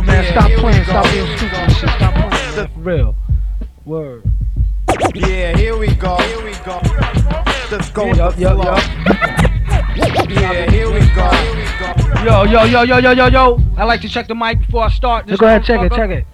real, man. Stop playing. Stop being stupid shit. Stop playing. For real. Word. Yeah, here we go. Here we go. Let's go Yup, the yup, flow. yup. Yeah, here we go. Here we go. Yo, yo, yo, yo, yo, yo, yo. I like to check the mic before I start. This Go ahead, check it, check it.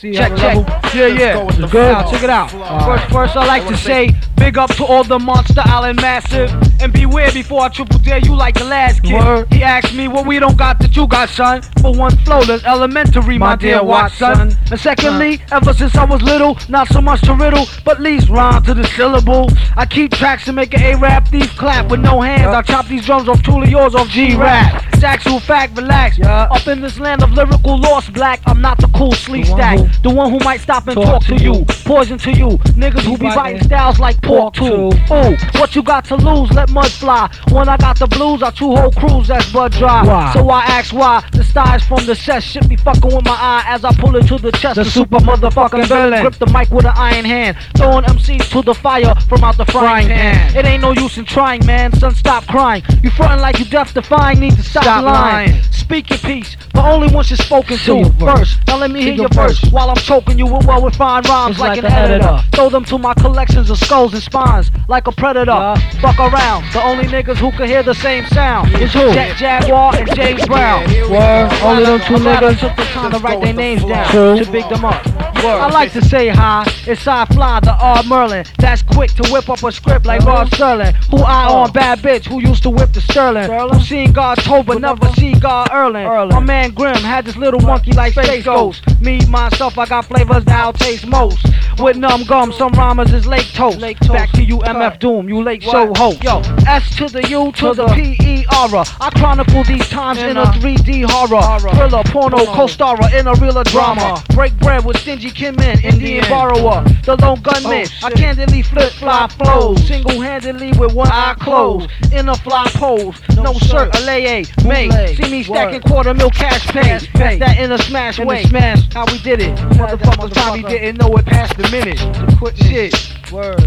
See Check, check. level- Yeah, Let's yeah. go It's. Now, check it out. Flow. First, first, I like I to say big up to all the Monster Island Massive. And beware before I triple dare you like the last kid. Word. He asked me what we don't got that you got, son. For one flow, that's elementary, my, My dear Watson. Watson. And secondly, ever since I was little, not so much to riddle, but least rhyme to the syllable. I keep tracks to make an A-rap thief clap with no hands. I chop these drums off truly yours off G-Rap. It's actual fact, relax. Yeah. Up in this land of lyrical lost black, I'm not the cool sleep The stack. who- The one who might stop and Talk talk, to you. you. Poison to you. Niggas who be biting. styles like pork too. Ooh, what you got to lose? Let mud fly. When I got the blues, I two whole crews that's bud dry. Why? So I ask why the styles from the set shit be fucking with my eye as I pull it to the chest. The The, super super motherfucking villain. Grip the mic with an iron hand, throwing MCs to the fire from out the frying Frying pan. pan. It ain't no use in trying, man. Son, stop crying. You frontin' like you deaf defying, need to stop, Stop lying. lying. Speak your piece, but only once you're spoken to. verse. First, now let me hear your verse while I'm choking you with well refined rhymes like, like an editor. editor. Throw them to my collections of skulls and spines like a predator. Yeah. Fuck around. The only niggas who can hear the same sound Is who? Jack Jaguar and James Brown. Yeah, Word. Only them two I'm glad I niggas. took the time to write their names down True. to big them up. Word. I like to say hi. It's I Fly, the R Merlin. That's quick to whip up a script like Rod Serling. Who I oh. on bad bitch who used to whip the Sterling. Sterling? Who seen God told but never see God Erling. Erling. My man Grim had this little monkey like Space Ghost. Me, myself, I got flavors that I'll taste most. With numb gum, some rhymers is lake toast. Lake toast. Back to you, MF Doom, you late show What? host. Yo, S to the U to, To the the- P E R. I chronicle these times in, In a a 3D horror. horror. Thriller, porno, Porno. co-starrer in a realer drama. Drama. Break bread with stingy kinmen, Indian Indian. borrower, the lone gunman. Oh, I candidly flip fly flows, single-handedly with one eye closed. In a fly pose, no, No shirt, a lay May see me stacking quarter mil cash pay. Cash That's that in a smash In a smash. How we did it. Motherfuckers probably didn't know it past the minute. The quick shit. Word.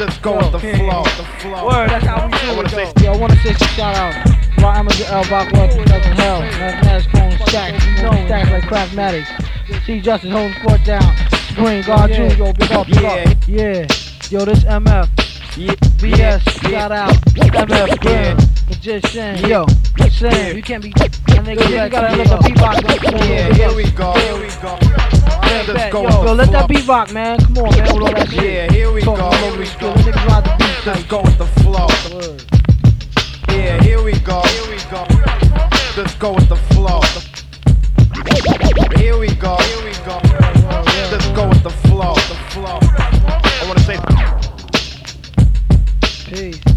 Let's go with the flow. The flow. Word, that's how we I do wanna it. Yo, I wanna say some shout out. Raw Amateur L Bach Love Production Hell. Mathematics Cone Stacks. You know stacks like Craftmatics. See Justice holding fort down. Green God Yeah. June, yo, big up, big Yeah. up. Yeah. Yo, this MF. Yeah. BS, Yeah. shout out. MF Grim. Magician. Yo, Sam, you can't be let go. Yo, let that beat rock, man. Come on, man. With all that shit. Yeah, here we Talk go. Here we go. Niggas ride the beat. Let's go with the flow. Yeah, here we go. Here we go. Let's go with the flow. Here we go. Here we go. Let's go with the flow. The flow. I wanna say. Peace.